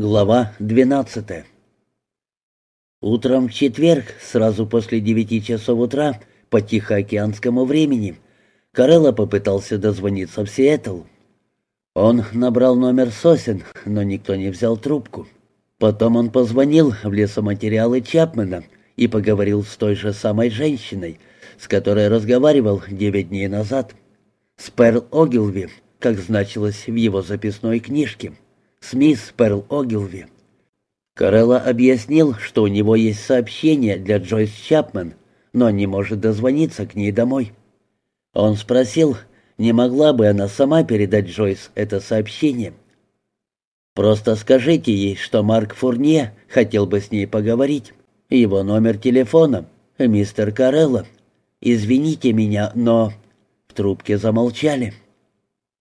Глава 12 Утром в четверг, сразу после девяти часов утра, по Тихоокеанскому времени, Карелла попытался дозвониться в Сиэтл. Он набрал номер сосен, но никто не взял трубку. Потом он позвонил в лесоматериалы Чапмена и поговорил с той же самой женщиной, с которой разговаривал девять дней назад, с Перл Огилви, как значилось в его записной книжке с мисс Перл Огилви. Карелла объяснил, что у него есть сообщение для Джойс Чапман, но не может дозвониться к ней домой. Он спросил, не могла бы она сама передать Джойс это сообщение. «Просто скажите ей, что Марк Фурнье хотел бы с ней поговорить. Его номер телефона — мистер Карелла. Извините меня, но...» В трубке замолчали.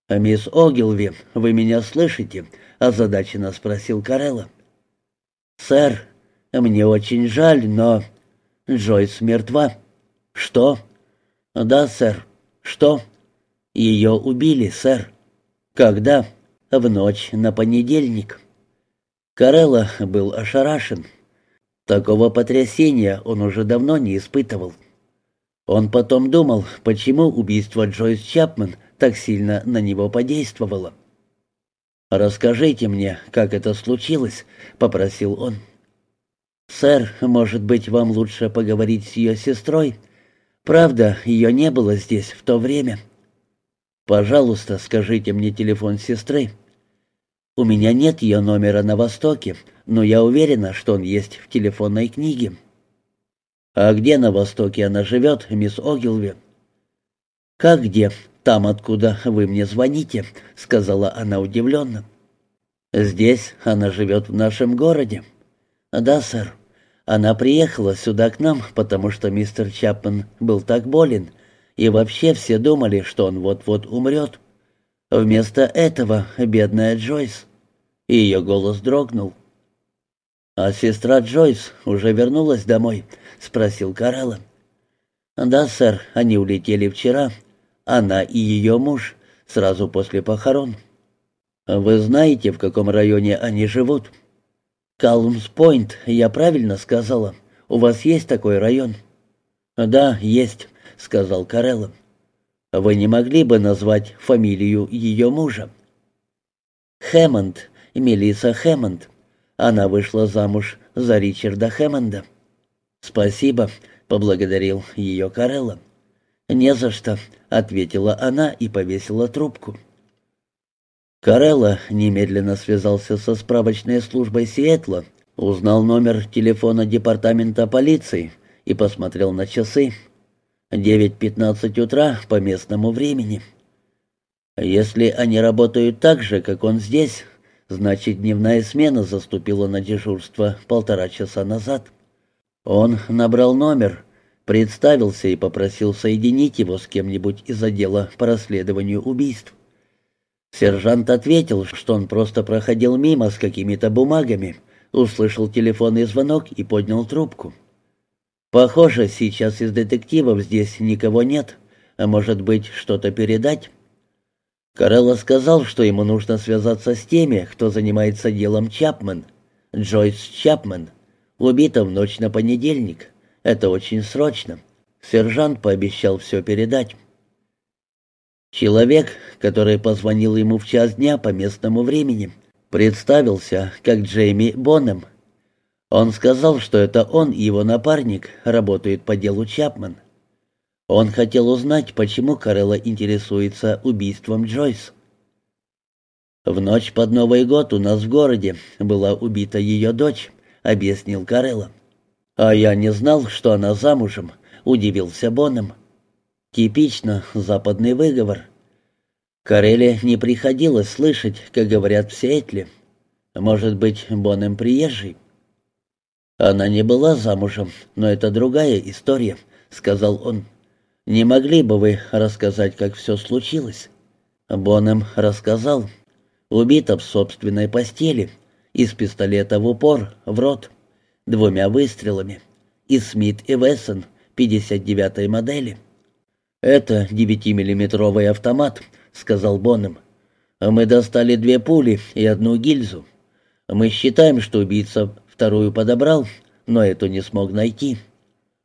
«Мисс Огилви, вы меня слышите?» — озадаченно спросил Карелла. «Сэр, мне очень жаль, но...» «Джойс мертва». «Что?» «Да, сэр». «Что?» «Ее убили, сэр». «Когда?» «В ночь на понедельник». Карелла был ошарашен. Такого потрясения он уже давно не испытывал. Он потом думал, почему убийство Джойс Чапман так сильно на него подействовало. «Расскажите мне, как это случилось», — попросил он. «Сэр, может быть, вам лучше поговорить с ее сестрой? Правда, ее не было здесь в то время». «Пожалуйста, скажите мне телефон сестры». «У меня нет ее номера на Востоке, но я уверена, что он есть в телефонной книге». «А где на Востоке она живет, мисс Огилви?» «Как где? «Там, откуда вы мне звоните», — сказала она удивленно. «Здесь она живет в нашем городе». «Да, сэр. Она приехала сюда к нам, потому что мистер Чапман был так болен, и вообще все думали, что он вот-вот умрет. Вместо этого бедная Джойс». И ее голос дрогнул. «А сестра Джойс уже вернулась домой?» — спросил Карелла. «Да, сэр, они улетели вчера, она и ее муж, сразу после похорон. Вы знаете, в каком районе они живут? Калмс-Пойнт, я правильно сказала? У вас есть такой район? Да, есть, сказал Карелло. Вы не могли бы назвать фамилию ее мужа? Хэммонд, Мелисса Хэммонд. Она вышла замуж за Ричарда Хэммонда. «Спасибо», — поблагодарил ее Карелло. «Не за что», — ответила она и повесила трубку. Карелла немедленно связался со справочной службой Сиэтла, узнал номер телефона департамента полиции и посмотрел на часы. 9.15 утра по местному времени. Если они работают так же, как он здесь, значит, дневная смена заступила на дежурство полтора часа назад. Он набрал номер представился и попросил соединить его с кем-нибудь из отдела по расследованию убийств. Сержант ответил, что он просто проходил мимо с какими-то бумагами, услышал телефонный звонок и поднял трубку. «Похоже, сейчас из детективов здесь никого нет, а может быть, что-то передать?» Карелло сказал, что ему нужно связаться с теми, кто занимается делом Чапман. Джойс Чапман, убита в ночь на понедельник. Это очень срочно. Сержант пообещал все передать. Человек, который позвонил ему в час дня по местному времени, представился как Джейми Бонем. Он сказал, что это он и его напарник работают по делу Чапман. Он хотел узнать, почему Карелла интересуется убийством Джойс. «В ночь под Новый год у нас в городе была убита ее дочь», — объяснил Карелла. «А я не знал, что она замужем», — удивился Боном. «Типично западный выговор». Кареле не приходилось слышать, как говорят в Сиэтле. Может быть, Бонем приезжий? «Она не была замужем, но это другая история», — сказал он. «Не могли бы вы рассказать, как все случилось?» Бонем рассказал. Убита в собственной постели, из пистолета в упор, в рот двумя выстрелами. И Смит и Вессон 59-й модели. «Это 9-миллиметровый автомат», — сказал Боннем. «Мы достали две пули и одну гильзу. Мы считаем, что убийца вторую подобрал, но эту не смог найти.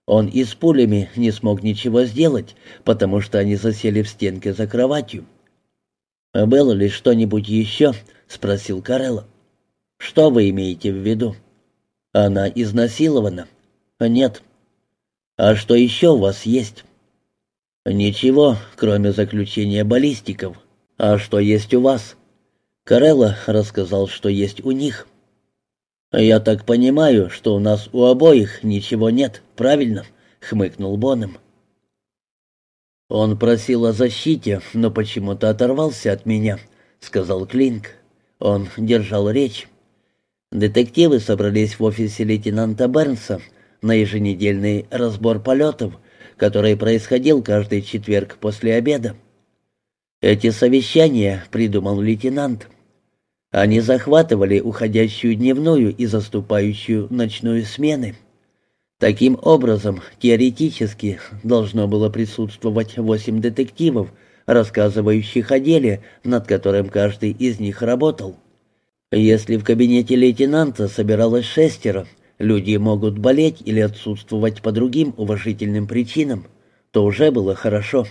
Он и с пулями не смог ничего сделать, потому что они засели в стенке за кроватью. «Было ли что-нибудь еще?» — спросил Карелла. «Что вы имеете в виду?» «Она изнасилована?» «Нет». «А что еще у вас есть?» «Ничего, кроме заключения баллистиков. А что есть у вас?» Карелла рассказал, что есть у них. «Я так понимаю, что у нас у обоих ничего нет, правильно?» — хмыкнул Боном. «Он просил о защите, но почему-то оторвался от меня», — сказал Клинк. Он держал речь. Детективы собрались в офисе лейтенанта Бернса на еженедельный разбор полетов, который происходил каждый четверг после обеда. Эти совещания придумал лейтенант. Они захватывали уходящую дневную и заступающую ночную смены. Таким образом, теоретически должно было присутствовать восемь детективов, рассказывающих о деле, над которым каждый из них работал. Если в кабинете лейтенанта собиралось шестеро, люди могут болеть или отсутствовать по другим уважительным причинам, то уже было хорошо.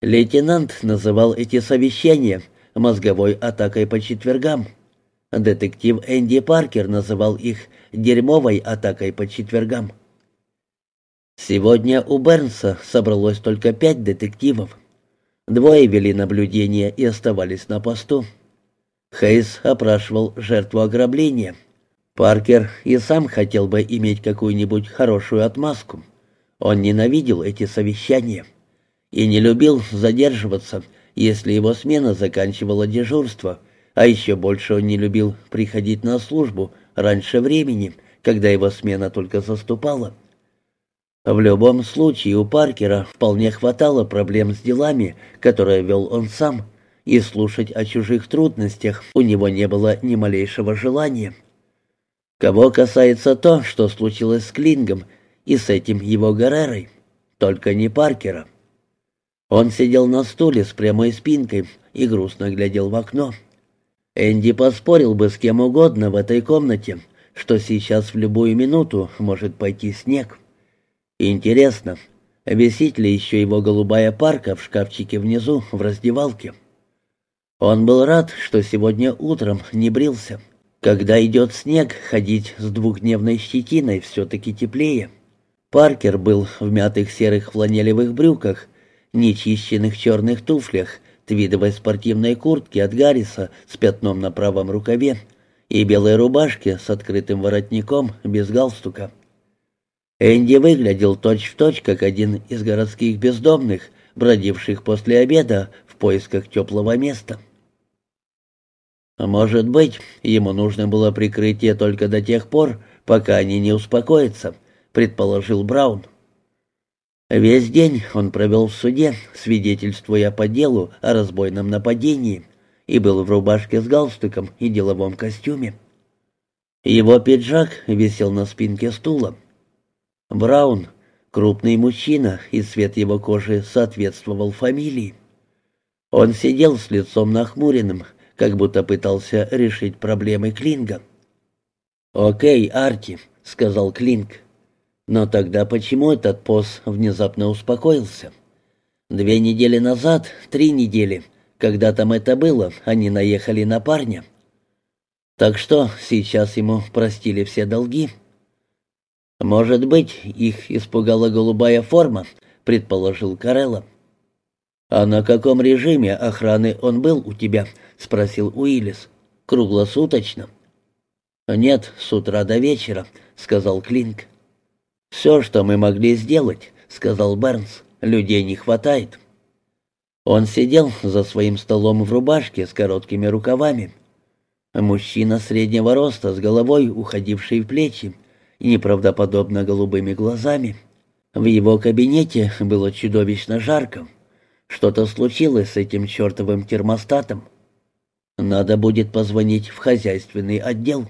Лейтенант называл эти совещания – мозговой атакой по четвергам. Детектив Энди Паркер называл их «дерьмовой атакой по четвергам». Сегодня у Бернса собралось только пять детективов. Двое вели наблюдение и оставались на посту. Хейс опрашивал жертву ограбления. Паркер и сам хотел бы иметь какую-нибудь хорошую отмазку. Он ненавидел эти совещания и не любил задерживаться, если его смена заканчивала дежурство, а еще больше он не любил приходить на службу раньше времени, когда его смена только заступала. В любом случае у Паркера вполне хватало проблем с делами, которые вел он сам, и слушать о чужих трудностях у него не было ни малейшего желания. Кого касается то, что случилось с Клингом и с этим его Гаррерой, только не Паркера. Он сидел на стуле с прямой спинкой и грустно глядел в окно. Энди поспорил бы с кем угодно в этой комнате, что сейчас в любую минуту может пойти снег. Интересно, висит ли еще его голубая парка в шкафчике внизу в раздевалке? Он был рад, что сегодня утром не брился. Когда идет снег, ходить с двухдневной щетиной все-таки теплее. Паркер был в мятых серых фланелевых брюках нечищенных черных туфлях, твидовой спортивной куртке от Гарриса с пятном на правом рукаве и белой рубашке с открытым воротником без галстука. Энди выглядел точь-в-точь, точь, как один из городских бездомных, бродивших после обеда в поисках теплого места. Может быть, ему нужно было прикрытие только до тех пор, пока они не успокоятся, предположил Браун. Весь день он провел в суде, свидетельствуя по делу о разбойном нападении, и был в рубашке с галстуком и деловом костюме. Его пиджак висел на спинке стула. Браун, крупный мужчина, и цвет его кожи соответствовал фамилии. Он сидел с лицом нахмуренным, как будто пытался решить проблемы Клинга. «Окей, Арти», — сказал Клинг. Но тогда почему этот пост внезапно успокоился? Две недели назад, три недели, когда там это было, они наехали на парня. Так что сейчас ему простили все долги. Может быть, их испугала голубая форма, предположил Карелла. «А на каком режиме охраны он был у тебя?» — спросил Уиллис. «Круглосуточно?» «Нет, с утра до вечера», — сказал Клинк. «Все, что мы могли сделать», — сказал Бернс. «Людей не хватает». Он сидел за своим столом в рубашке с короткими рукавами. Мужчина среднего роста с головой, уходившей в плечи, неправдоподобно голубыми глазами. В его кабинете было чудовищно жарко. Что-то случилось с этим чертовым термостатом. Надо будет позвонить в хозяйственный отдел.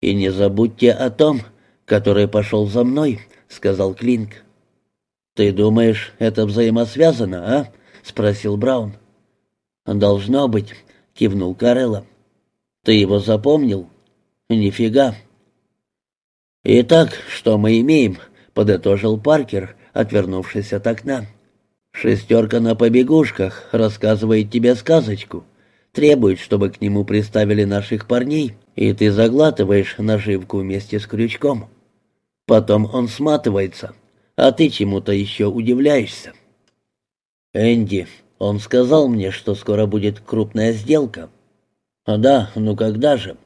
«И не забудьте о том, который пошел за мной», — сказал Клинк. «Ты думаешь, это взаимосвязано, а?» — спросил Браун. «Должно быть», — кивнул Карелла. Ты его запомнил? Нифига. Итак, что мы имеем? Подытожил Паркер, отвернувшись от окна. Шестерка на побегушках рассказывает тебе сказочку. Требует, чтобы к нему приставили наших парней, и ты заглатываешь наживку вместе с крючком. Потом он сматывается, а ты чему-то еще удивляешься. Энди, он сказал мне, что скоро будет крупная сделка. А да, ну когда же?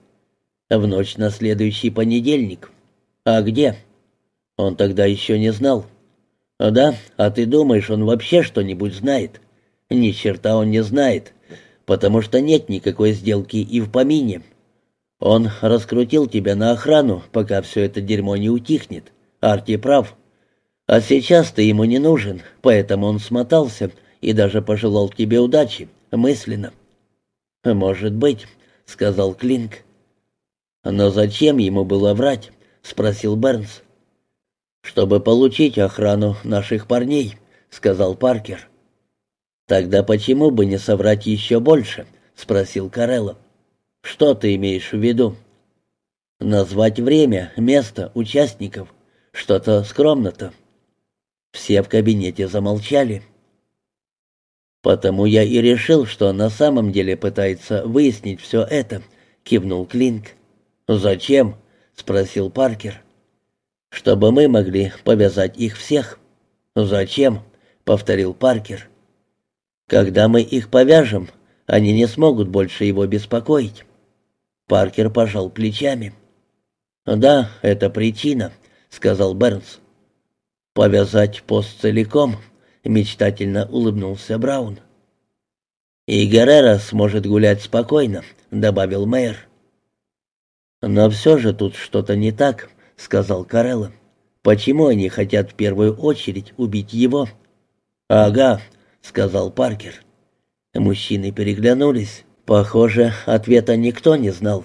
В ночь на следующий понедельник. А где? Он тогда еще не знал. А да, а ты думаешь, он вообще что-нибудь знает? Ни черта он не знает, потому что нет никакой сделки и в помине. Он раскрутил тебя на охрану, пока все это дерьмо не утихнет. Арти прав. А сейчас ты ему не нужен, поэтому он смотался и даже пожелал тебе удачи, мысленно. «Может быть», — сказал Клинк. «Но зачем ему было врать?» — спросил Бернс. «Чтобы получить охрану наших парней», — сказал Паркер. «Тогда почему бы не соврать еще больше?» — спросил Карелло. «Что ты имеешь в виду?» «Назвать время, место, участников. Что-то скромно-то». Все в кабинете замолчали. «Потому я и решил, что на самом деле пытается выяснить все это», — кивнул Клинк. «Зачем?» — спросил Паркер. «Чтобы мы могли повязать их всех». «Зачем?» — повторил Паркер. «Когда мы их повяжем, они не смогут больше его беспокоить». Паркер пожал плечами. «Да, это причина», — сказал Бернс. «Повязать пост целиком», — мечтательно улыбнулся Браун. «И Геррера сможет гулять спокойно», — добавил мэр. «Но все же тут что-то не так», — сказал Карелло. «Почему они хотят в первую очередь убить его?» «Ага», — сказал Паркер. Мужчины переглянулись. Похоже, ответа никто не знал.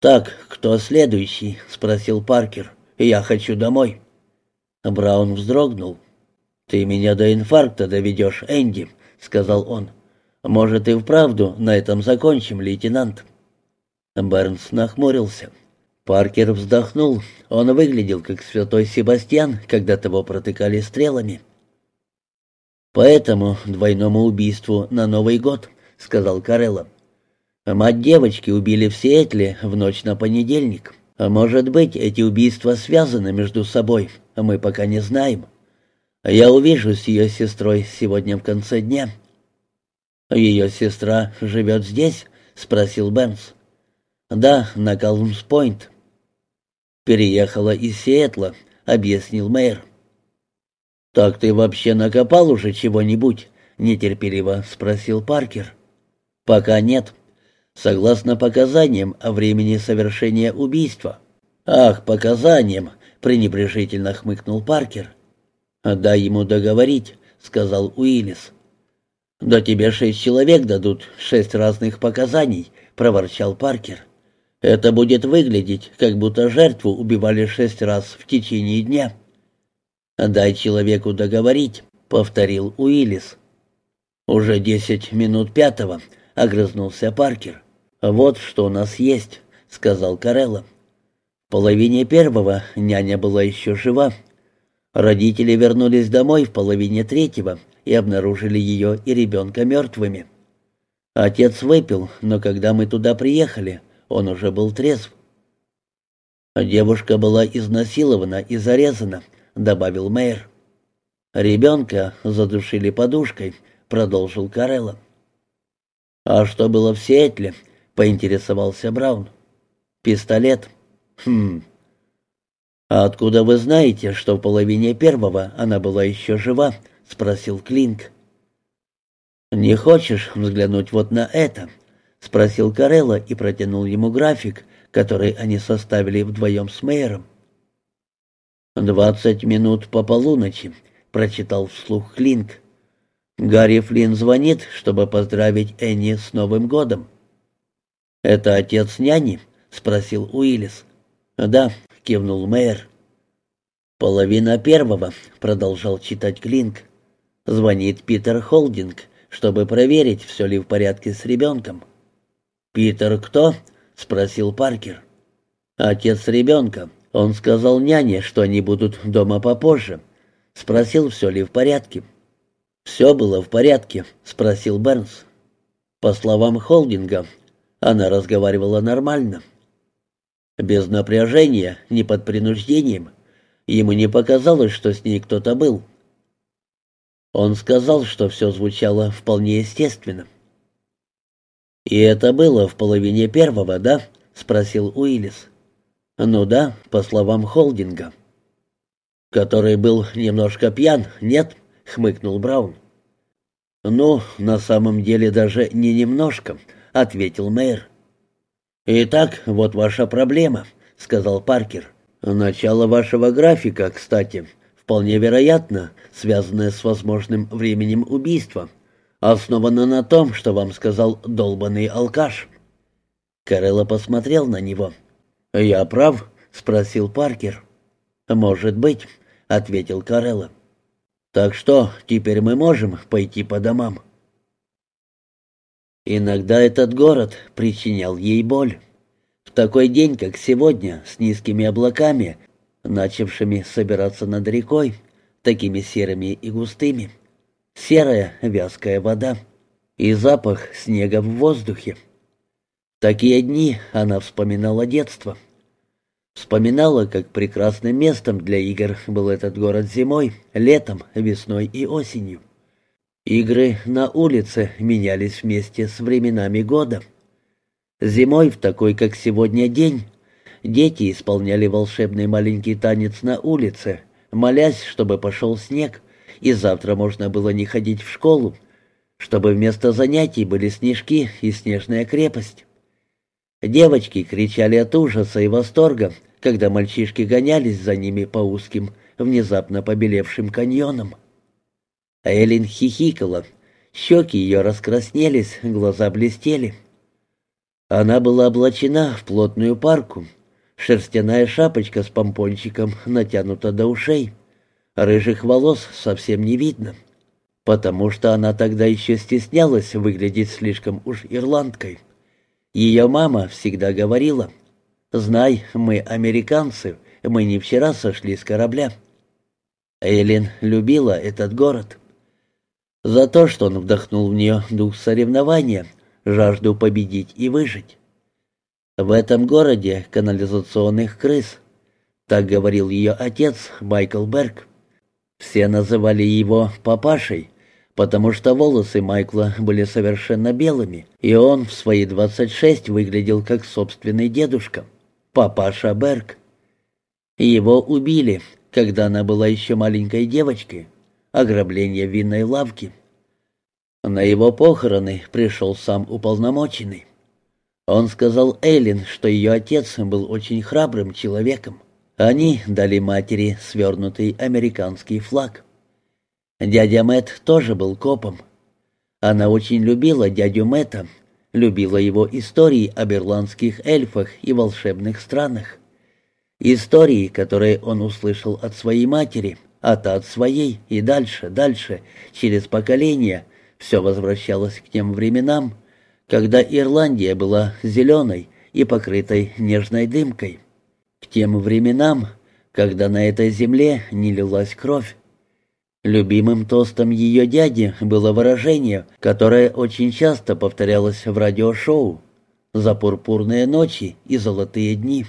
«Так, кто следующий?» — спросил Паркер. «Я хочу домой». Браун вздрогнул. «Ты меня до инфаркта доведешь, Энди», — сказал он. «Может, и вправду на этом закончим, лейтенант?» Бернс нахмурился. Паркер вздохнул. Он выглядел как святой Себастьян, когда того протыкали стрелами. «Поэтому двойному убийству на Новый год», — сказал Карелло. «Мать девочки убили в Сиэтле в ночь на понедельник. А может быть, эти убийства связаны между собой, мы пока не знаем. Я увижу с ее сестрой сегодня в конце дня». «Ее сестра живет здесь?» — спросил Бенс. «Да, на Калмс-Пойнт». «Переехала из Сиэтла», — объяснил мэр. «Так ты вообще накопал уже чего-нибудь?» — нетерпеливо спросил Паркер. «Пока нет. Согласно показаниям о времени совершения убийства». «Ах, показаниям!» — пренебрежительно хмыкнул Паркер. «Дай ему договорить», — сказал Уиллис. «Да тебе шесть человек дадут, шесть разных показаний», — проворчал Паркер. Это будет выглядеть, как будто жертву убивали шесть раз в течение дня. «Дай человеку договорить», — повторил Уиллис. «Уже десять минут пятого», — огрызнулся Паркер. «Вот что у нас есть», — сказал Карелло. В половине первого няня была еще жива. Родители вернулись домой в половине третьего и обнаружили ее и ребенка мертвыми. Отец выпил, но когда мы туда приехали, он уже был трезв. «Девушка была изнасилована и зарезана», — добавил мэр. «Ребенка задушили подушкой», — продолжил Карелло. «А что было в Сиэтле?» — поинтересовался Браун. «Пистолет». «Хм. А откуда вы знаете, что в половине первого она была еще жива?» — спросил Клинк. «Не хочешь взглянуть вот на это?» — спросил Карелла и протянул ему график, который они составили вдвоем с мэром. «Двадцать минут по полуночи», — прочитал вслух Клинк. «Гарри Флинн звонит, чтобы поздравить Энни с Новым годом». «Это отец няни?» — спросил Уиллис. «Да», — кивнул мэр. «Половина первого», — продолжал читать Клинк. «Звонит Питер Холдинг, чтобы проверить, все ли в порядке с ребенком». «Питер кто?» — спросил Паркер. «Отец ребенка. Он сказал няне, что они будут дома попозже. Спросил, все ли в порядке». «Все было в порядке?» — спросил Бернс. По словам Холдинга, она разговаривала нормально. Без напряжения, не под принуждением. Ему не показалось, что с ней кто-то был. Он сказал, что все звучало вполне естественно. «И это было в половине первого, да?» — спросил Уиллис. «Ну да, по словам Холдинга». «Который был немножко пьян, нет?» — хмыкнул Браун. «Ну, на самом деле даже не немножко», — ответил мэр. «Итак, вот ваша проблема», — сказал Паркер. «Начало вашего графика, кстати, вполне вероятно, связанное с возможным временем убийства, основано на том, что вам сказал долбанный алкаш». Карелла посмотрел на него. «Я прав?» — спросил Паркер. «Может быть», — ответил Карелла. «Так что, теперь мы можем пойти по домам?» Иногда этот город причинял ей боль. В такой день, как сегодня, с низкими облаками, начавшими собираться над рекой, такими серыми и густыми. Серая вязкая вода и запах снега в воздухе. Такие дни она вспоминала детство. Вспоминала, как прекрасным местом для игр был этот город зимой, летом, весной и осенью. Игры на улице менялись вместе с временами года. Зимой, в такой, как сегодня, день, дети исполняли волшебный маленький танец на улице, молясь, чтобы пошел снег, и завтра можно было не ходить в школу, чтобы вместо занятий были снежки и снежная крепость. Девочки кричали от ужаса и восторга, когда мальчишки гонялись за ними по узким, внезапно побелевшим каньонам. Эллин хихикала, щеки ее раскраснелись, глаза блестели. Она была облачена в плотную парку. Шерстяная шапочка с помпончиком натянута до ушей. Рыжих волос совсем не видно, потому что она тогда еще стеснялась выглядеть слишком уж ирландкой. Ее мама всегда говорила, «Знай, мы американцы, мы не вчера сошли с корабля». Эллин любила этот город. За то, что он вдохнул в нее дух соревнования — жажду победить и выжить. В этом городе канализационных крыс, так говорил ее отец Майкл Берг. Все называли его папашей, потому что волосы Майкла были совершенно белыми, и он в свои 26 выглядел как собственный дедушка, папаша Берг. Его убили, когда она была еще маленькой девочкой, ограбление винной лавки. На его похороны пришел сам уполномоченный. Он сказал Эйлин, что ее отец был очень храбрым человеком. Они дали матери свернутый американский флаг. Дядя Мэт тоже был копом. Она очень любила дядю Мэтта, любила его истории об ирландских эльфах и волшебных странах. Истории, которые он услышал от своей матери, а та от своей и дальше, дальше, через поколения, все возвращалось к тем временам, когда Ирландия была зеленой и покрытой нежной дымкой. К тем временам, когда на этой земле не лилась кровь. Любимым тостом ее дяди было выражение, которое очень часто повторялось в радиошоу «За пурпурные ночи и золотые дни».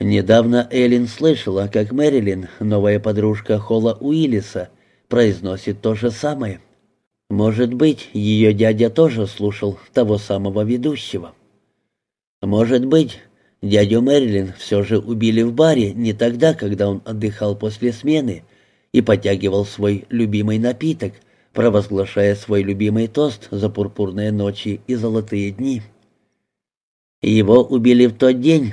Недавно Эллен слышала, как Мэрилин, новая подружка Холла Уиллиса, произносит то же самое. Может быть, ее дядя тоже слушал того самого ведущего. Может быть, дядю Мэрилин все же убили в баре не тогда, когда он отдыхал после смены и потягивал свой любимый напиток, провозглашая свой любимый тост за пурпурные ночи и золотые дни. Его убили в тот день,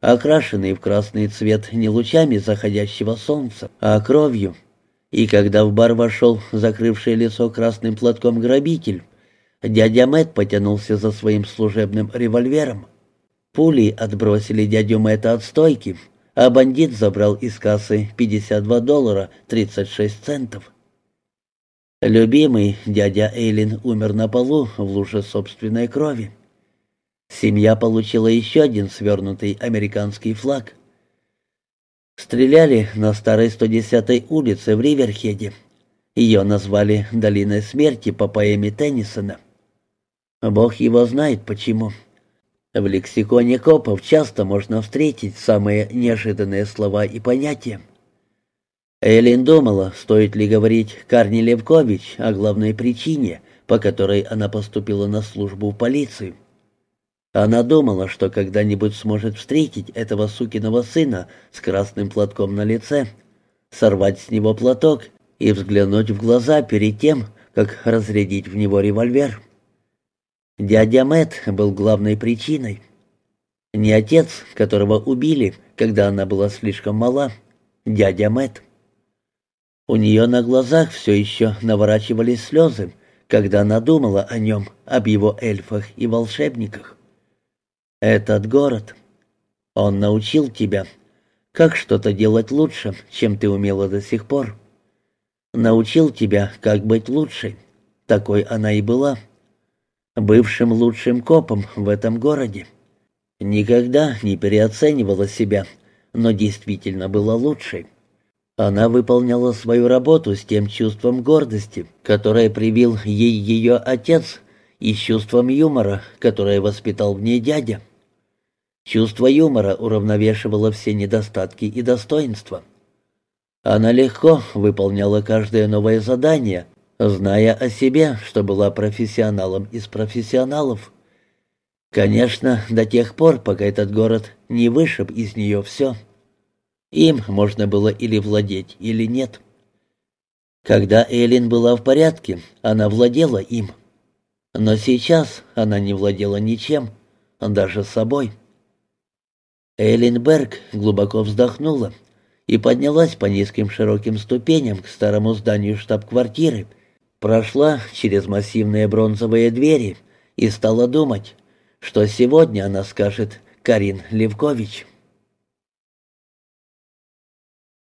окрашенный в красный цвет не лучами заходящего солнца, а кровью — и когда в бар вошел закрывший лицо красным платком грабитель, дядя Мэт потянулся за своим служебным револьвером. Пули отбросили дядю Мэтта от стойки, а бандит забрал из кассы 52 доллара 36 центов. Любимый дядя Эйлин умер на полу в луже собственной крови. Семья получила еще один свернутый американский флаг. Стреляли на старой 110-й улице в Риверхеде. Ее назвали «Долиной смерти» по поэме Теннисона. Бог его знает почему. В лексиконе копов часто можно встретить самые неожиданные слова и понятия. Эллин думала, стоит ли говорить Карни Левкович о главной причине, по которой она поступила на службу в полицию. Она думала, что когда-нибудь сможет встретить этого сукиного сына с красным платком на лице, сорвать с него платок и взглянуть в глаза перед тем, как разрядить в него револьвер. Дядя Мэт был главной причиной. Не отец, которого убили, когда она была слишком мала, дядя Мэт. У нее на глазах все еще наворачивались слезы, когда она думала о нем, об его эльфах и волшебниках. Этот город. Он научил тебя, как что-то делать лучше, чем ты умела до сих пор. Научил тебя, как быть лучшей. Такой она и была. Бывшим лучшим копом в этом городе. Никогда не переоценивала себя, но действительно была лучшей. Она выполняла свою работу с тем чувством гордости, которое привил ей ее отец, и с чувством юмора, которое воспитал в ней дядя. Чувство юмора уравновешивало все недостатки и достоинства. Она легко выполняла каждое новое задание, зная о себе, что была профессионалом из профессионалов. Конечно, до тех пор, пока этот город не вышиб из нее все. Им можно было или владеть, или нет. Когда Эллин была в порядке, она владела им. Но сейчас она не владела ничем, даже собой. Эйлинберг глубоко вздохнула и поднялась по низким широким ступеням к старому зданию штаб-квартиры, прошла через массивные бронзовые двери и стала думать, что сегодня она скажет Карин Левкович.